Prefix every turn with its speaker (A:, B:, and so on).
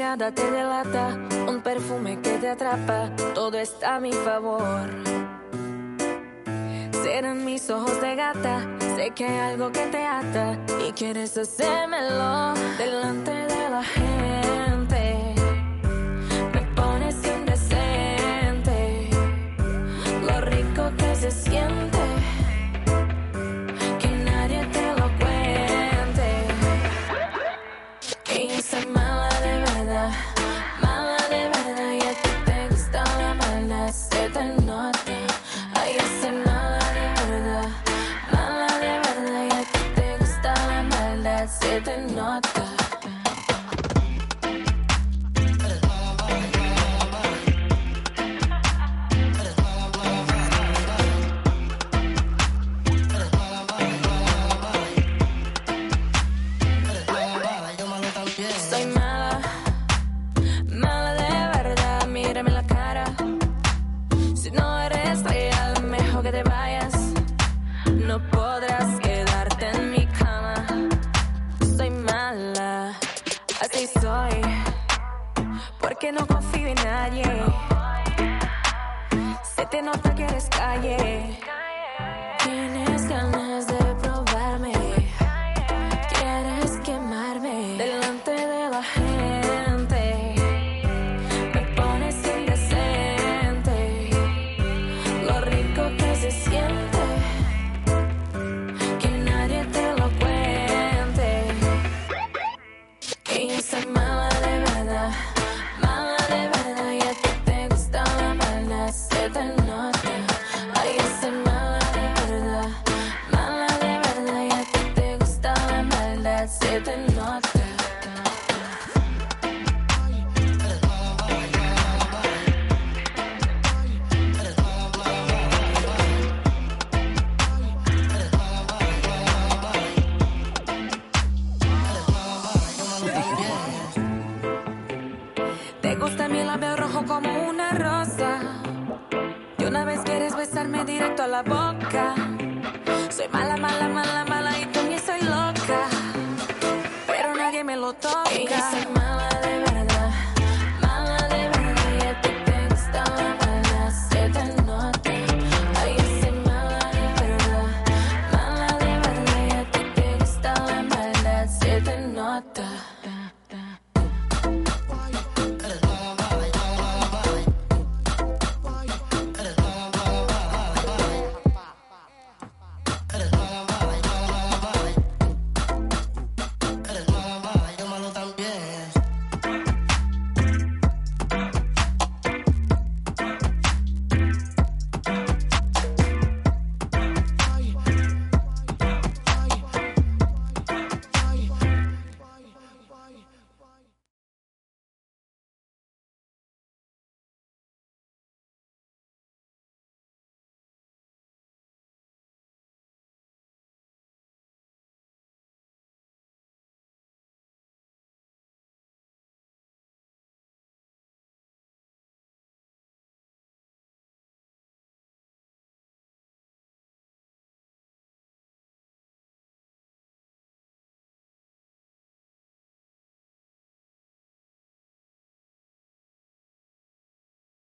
A: nada te delata, un perfume que te atrapa, todo está a mi favor. Serán mis ojos de gata, sé que hay algo que te ata y quieres hacérmelo delante de la gente. Me pones indecente, lo rico que se siente. Que nadie te lo cuente. Te nota. Porque no confío en nadie. Se te nota que eres calle. Tienes ganas directo a la boca. Soy mala, mala, mala, lo toca. Ella es mala de verdad, mala de verdad. Y a ti te gusta la mala, se te nota. Ay, es mala de verdad, mala de verdad. Y a ti te gusta la mala, se te nota.